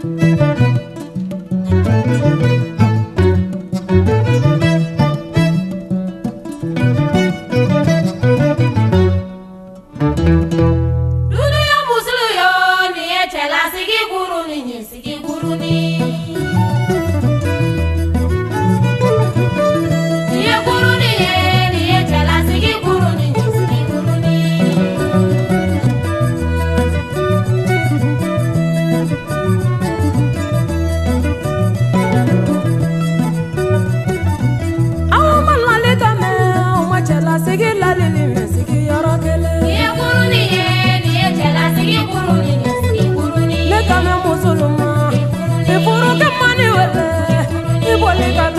Thank you. mani wele o o ne kama.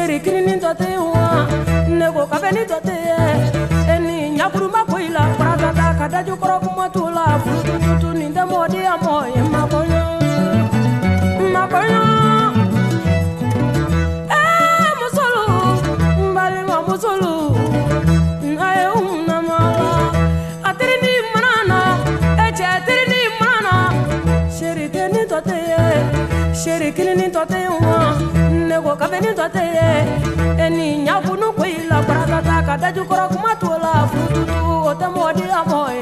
serikirinin dɔ tɛ yen wa ne ko kabini dɔ ɲakuruma serikili ni tɔ tɛ yen wa ni tɔ ye e ni ɲakunu ko i la barakata ka dajukɔrɔ kuma la furututu o tɛ mɔgɔ.